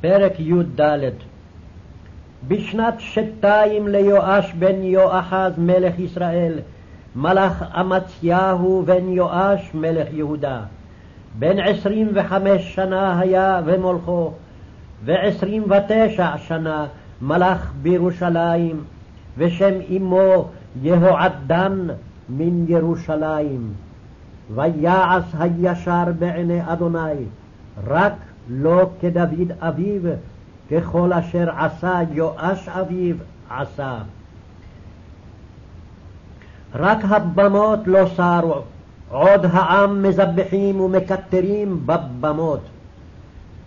פרק י"ד בשנת שתיים ליואש בן יואחז מלך ישראל, מלך אמציהו בן יואש מלך יהודה. בן עשרים וחמש שנה היה ומולכו, ועשרים ותשע שנה מלך בירושלים, ושם אמו יהועדן מן ירושלים. ויעש הישר בעיני אדוני, רק לא כדוד אביו, ככל אשר עשה יואש אביו עשה. רק הבמות לא סרו, עוד העם מזבחים ומקטרים בבמות.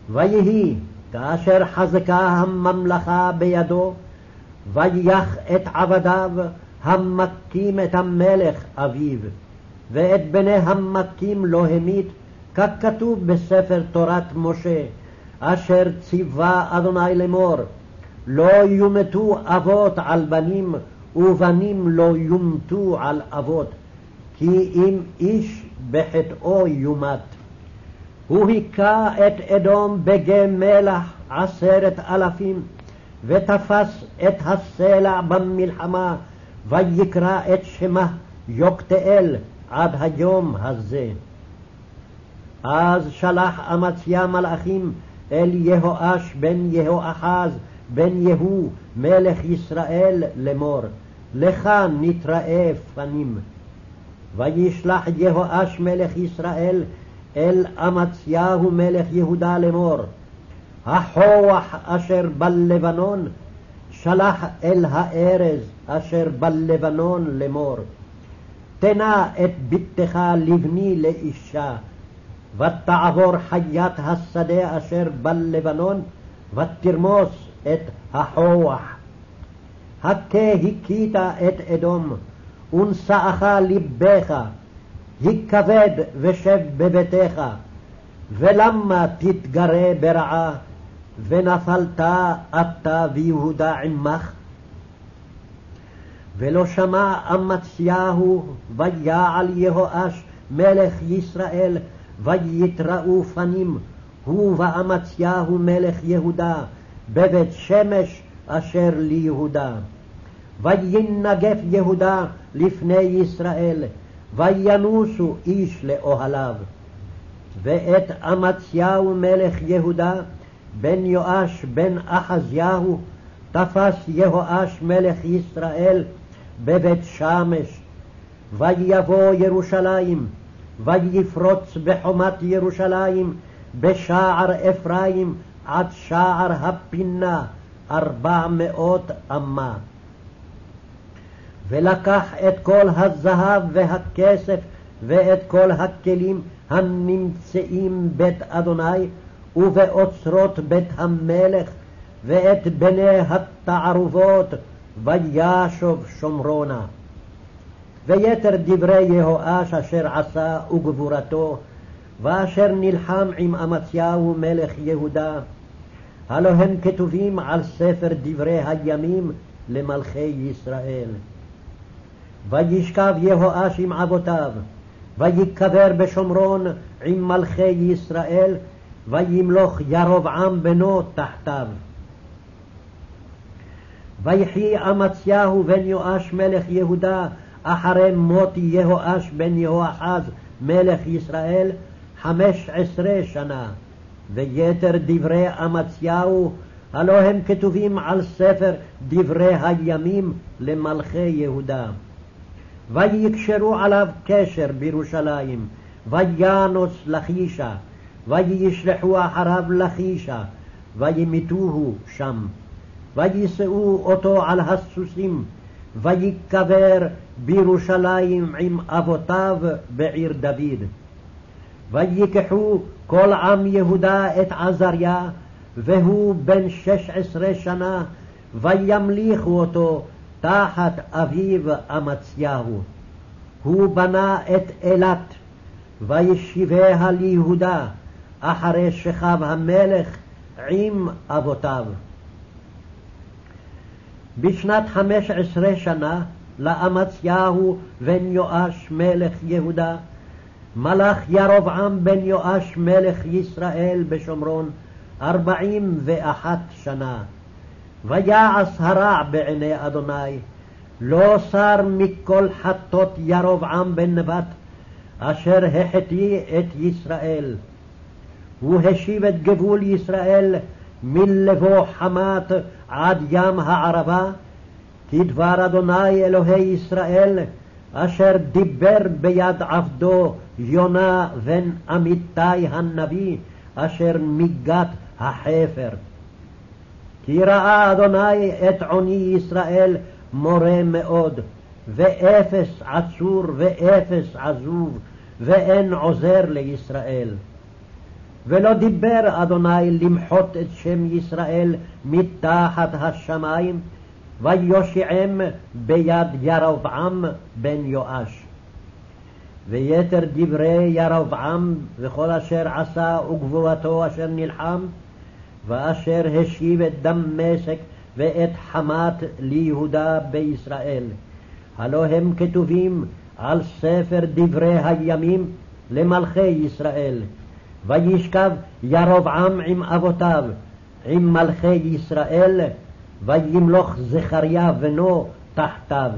ויהי כאשר חזקה הממלכה בידו, ויח את עבדיו המכים את המלך אביו, ואת בני המכים לא המית, ככתוב בספר תורת משה, אשר ציווה אדוני לאמור, לא יומתו אבות על בנים, ובנים לא יומתו על אבות, כי אם איש בחטאו יומת. הוא היכה את אדום בגי מלח עשרת אלפים, ותפס את הסלע במלחמה, ויקרא את שמה יוקתאל עד היום הזה. אז שלח אמציה מלאכים אל יהואש בן יהואחז בן יהוא מלך ישראל לאמור, לך נתראה פנים. וישלח יהואש מלך ישראל אל אמציהו מלך יהודה לאמור, החוח אשר בלבנון שלח אל הארז אשר בלבנון לאמור, תנה את בתך לבני לאישה, ותעבור חיית השדה אשר בלבנון, ותרמוס את החוח. הכה הכית את אדום, ונשאך לבך, הכבד ושב בביתך, ולמה תתגרה ברעה, ונפלת אתה ויהודה עמך? ולא שמע אמציהו ויעל יהואש מלך ישראל ויתראו פנים הוא ואמציהו מלך יהודה בבית שמש אשר ליהודה. וינגף יהודה לפני ישראל, וינוסו איש לאוהליו. ואת אמציהו מלך יהודה, בן יואש בן אחזיהו, תפס יהואש מלך ישראל בבית שמש, ויבוא ירושלים, ויפרוץ בחומת ירושלים, בשער אפרים עד שער הפינה, ארבע מאות אמה. ולקח את כל הזהב והכסף ואת כל הכלים הנמצאים בית אדוני ובאוצרות בית המלך ואת בני התערובות וישוב שומרונה. ויתר דברי יהואש אשר עשה וגבורתו, ואשר נלחם עם אמציהו מלך יהודה, הלא הם כתובים על ספר דברי הימים למלכי ישראל. וישכב יהואש עם אבותיו, ויקבר בשומרון עם מלכי ישראל, וימלוך ירבעם בנו תחתיו. ויחי אמציהו בן יואש מלך יהודה אחרי מות יהואש בן יהואחז מלך ישראל חמש עשרה שנה, ויתר דברי אמציהו הלא הם כתובים על ספר דברי הימים למלכי יהודה. ויקשרו עליו קשר בירושלים, וינוס לכישה, וישלחו אחריו לכישה, וימיתוהו שם. ויישאו אותו על הסוסים, ויקבר בירושלים עם אבותיו בעיר דוד. ויקחו כל עם יהודה את עזריה, והוא בן שש עשרה שנה, וימליכו אותו תחת אביו אמציהו. הוא בנה את אילת, וישיביה ליהודה, אחרי שכב המלך עם אבותיו. בשנת חמש עשרה שנה לאמציהו בן יואש מלך יהודה, מלך ירבעם בן יואש מלך ישראל בשומרון, ארבעים ואחת שנה. ויעש הרע בעיני אדוני, לא סר מכל חטות ירבעם בן נבט, אשר החטיא את ישראל. הוא השיב את גבול ישראל מלבוא חמת עד ים הערבה, כדבר אדוני אלוהי ישראל, אשר דיבר ביד עבדו יונה בן אמיתי הנביא, אשר מגת החפר. כי ראה אדוני את עוני ישראל מורה מאוד, ואפס עצור ואפס עזוב, ואין עוזר לישראל. ולא דיבר אדוני למחות את שם ישראל מתחת השמיים, ויושיעם ביד ירבעם בן יואש. ויתר דברי ירבעם וכל אשר עשה וגבורתו אשר נלחם, ואשר השיב את דמשק ואת חמת ליהודה בישראל. הלא הם כתובים על ספר דברי הימים למלכי ישראל. וישכב ירבעם עם אבותיו, עם מלכי ישראל, וימלוך זכריה בנו תחתיו.